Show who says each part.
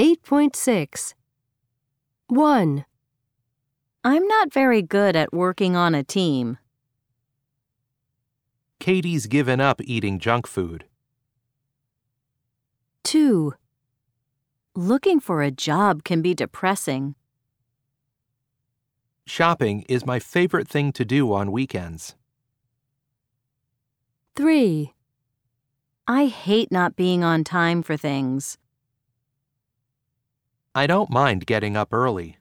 Speaker 1: 8.6 1,
Speaker 2: I'm not very good at working on a team.
Speaker 3: Katie's given up eating junk food.
Speaker 1: 2,
Speaker 2: Looking for a job can be depressing.
Speaker 3: Shopping is my favorite thing to do on weekends.
Speaker 1: 3,
Speaker 2: I hate not being on time for things.
Speaker 3: I don't mind getting up early.